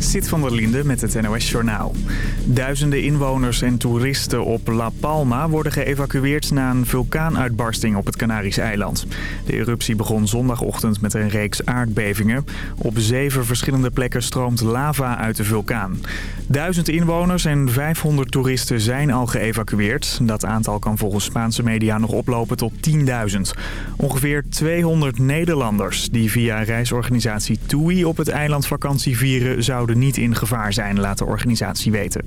Sit van der Linde met het NOS-journaal. Duizenden inwoners en toeristen op La Palma worden geëvacueerd na een vulkaanuitbarsting op het Canarische eiland. De eruptie begon zondagochtend met een reeks aardbevingen. Op zeven verschillende plekken stroomt lava uit de vulkaan. Duizend inwoners en 500 toeristen zijn al geëvacueerd. Dat aantal kan volgens Spaanse media nog oplopen tot 10.000. Ongeveer 200 Nederlanders die via reisorganisatie TUI op het eiland vakantie vieren zouden niet in gevaar zijn, laat de organisatie weten.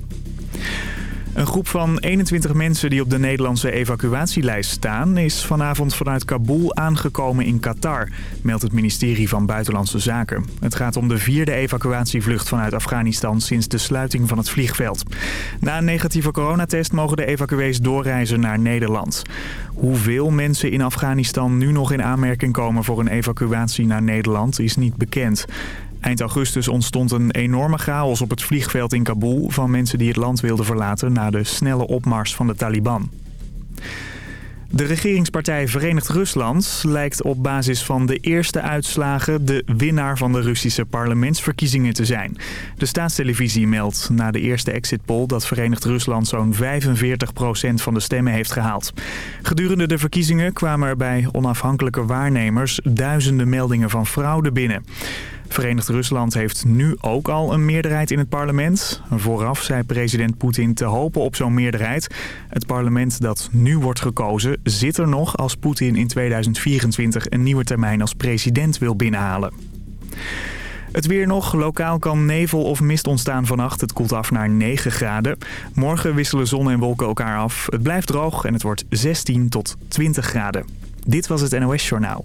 Een groep van 21 mensen die op de Nederlandse evacuatielijst staan... is vanavond vanuit Kabul aangekomen in Qatar, meldt het ministerie van Buitenlandse Zaken. Het gaat om de vierde evacuatievlucht vanuit Afghanistan sinds de sluiting van het vliegveld. Na een negatieve coronatest mogen de evacuees doorreizen naar Nederland. Hoeveel mensen in Afghanistan nu nog in aanmerking komen voor een evacuatie naar Nederland is niet bekend. Eind augustus ontstond een enorme chaos op het vliegveld in Kabul... van mensen die het land wilden verlaten na de snelle opmars van de Taliban. De regeringspartij Verenigd Rusland lijkt op basis van de eerste uitslagen de winnaar van de Russische parlementsverkiezingen te zijn. De staatstelevisie meldt na de eerste exit poll dat Verenigd Rusland zo'n 45% van de stemmen heeft gehaald. Gedurende de verkiezingen kwamen er bij onafhankelijke waarnemers duizenden meldingen van fraude binnen. Verenigd Rusland heeft nu ook al een meerderheid in het parlement. Vooraf zei president Poetin te hopen op zo'n meerderheid. Het parlement dat nu wordt gekozen zit er nog als Poetin in 2024 een nieuwe termijn als president wil binnenhalen. Het weer nog. Lokaal kan nevel of mist ontstaan vannacht. Het koelt af naar 9 graden. Morgen wisselen zon en wolken elkaar af. Het blijft droog en het wordt 16 tot 20 graden. Dit was het NOS Journaal.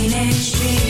teenage dream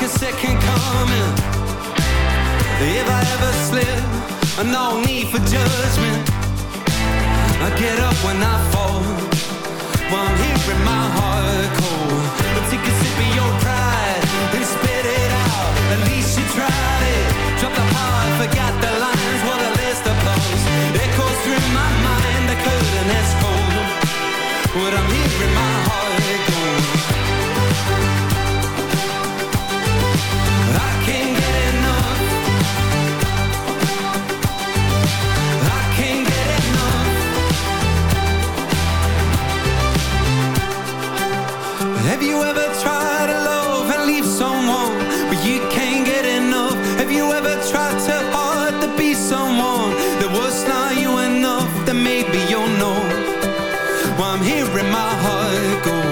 like a second coming. If I ever slip, no need for judgment. I get up when I fall While I'm hearing my heart call But take a sip of your pride And spit it out. At least you tried it. Drop the heart, forgot the lines What a list of blows Echoes through my mind The curtain has fallen What I'm hearing my heart call I'm hearing my heart. Go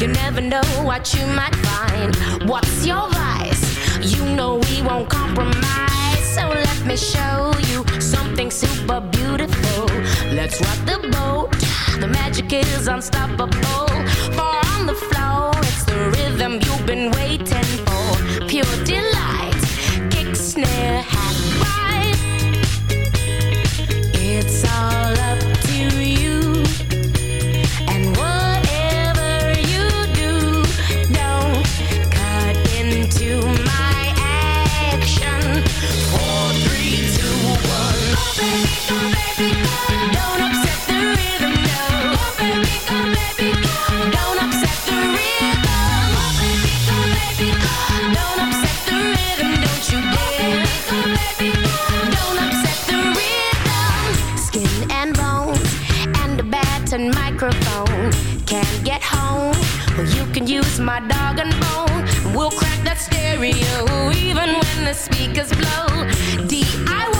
You never know what you might find. What's your vice? You know we won't compromise. So let me show you something super beautiful. Let's rock the boat. The magic is unstoppable. Far on the floor, it's the rhythm you've been waiting for. Pure delight, kick, snare, speakers blow. DIY.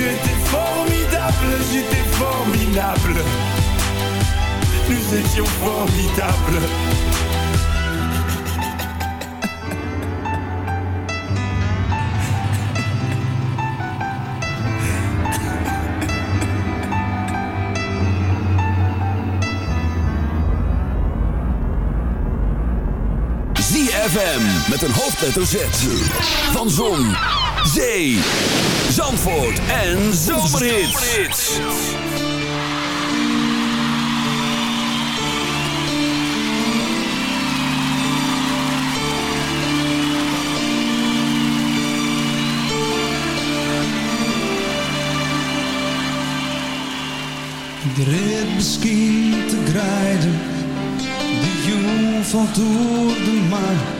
Tu étais formidable, j'étais formidable. Nous étions formidables. ZFM met een hoofdletter Z. Van Zon, Zee, Zandvoort en Zomerhits. Ik red misschien te grijden, de jong valt door de maan.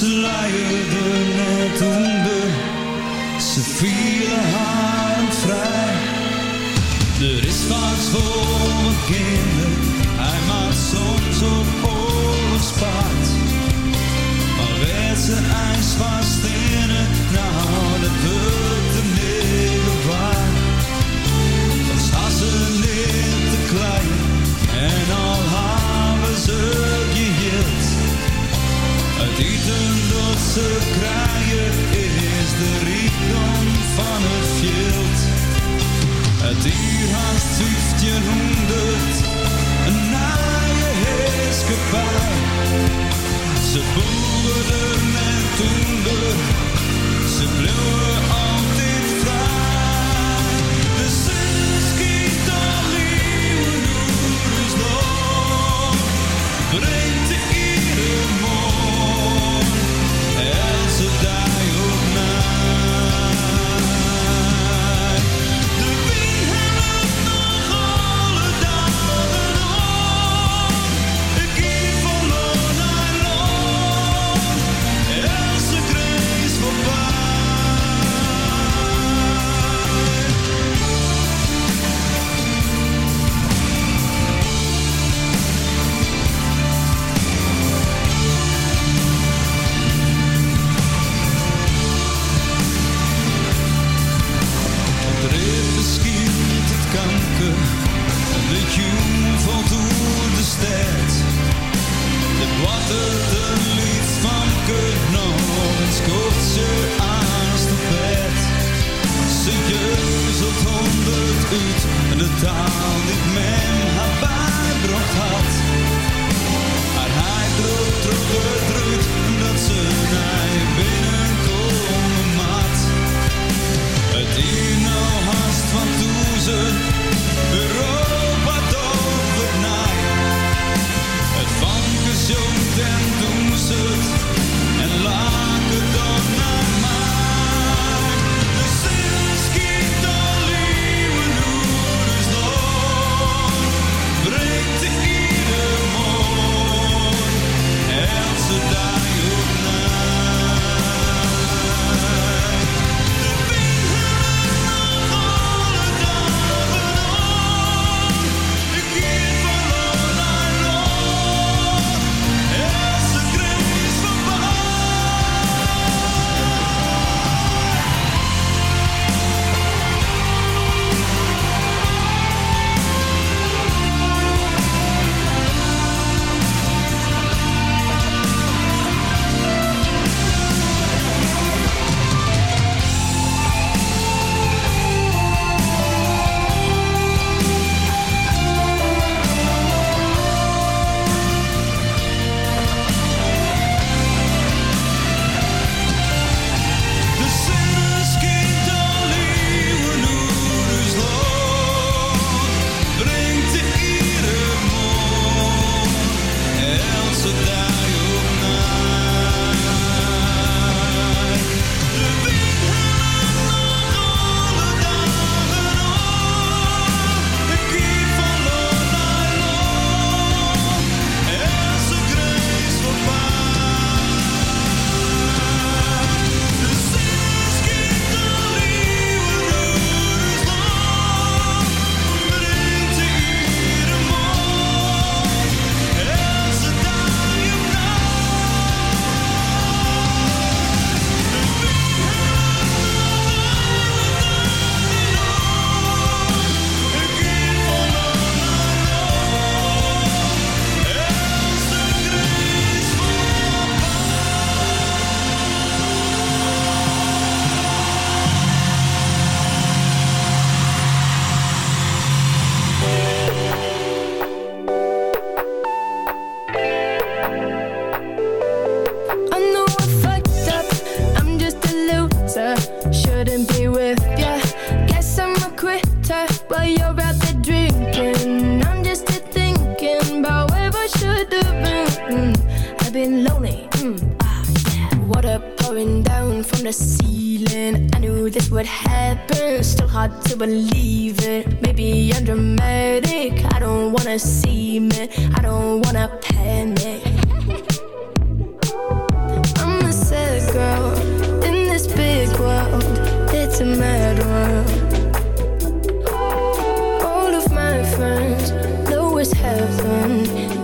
Ze luierden net onder, ze vielen haar vrij. Er is vaak voor mijn kinderen, hij maakt soms op oorlogspaard. Maar werd ze ijs vast in het, nou dat Zendelse kraaien is de rijkdom van het veld. Het uur haast 1500, een naaie heerskepaar. Ze boeren en toender, ze bleven al.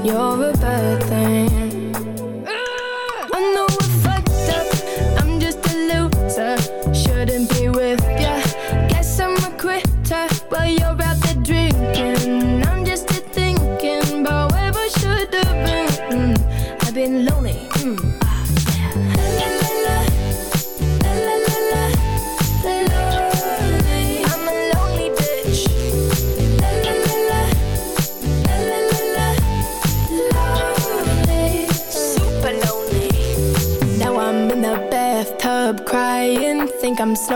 You're a bad thing.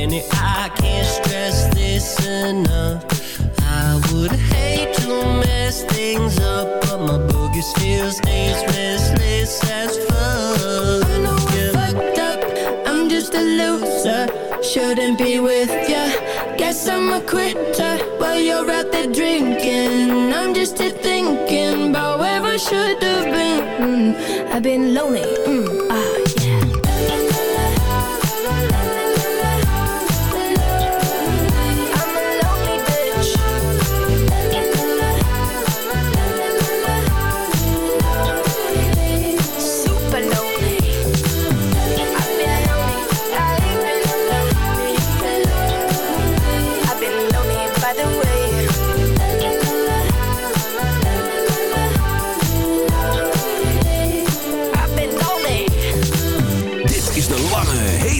I can't stress this enough. I would hate to mess things up, but my boogie still stays restless as fuck. I know I'm fucked up, I'm just a loser. Shouldn't be with ya. Guess I'm a quitter while you're out there drinking. I'm just here thinking about where I should have been. Mm, I've been lonely. Mm, ah.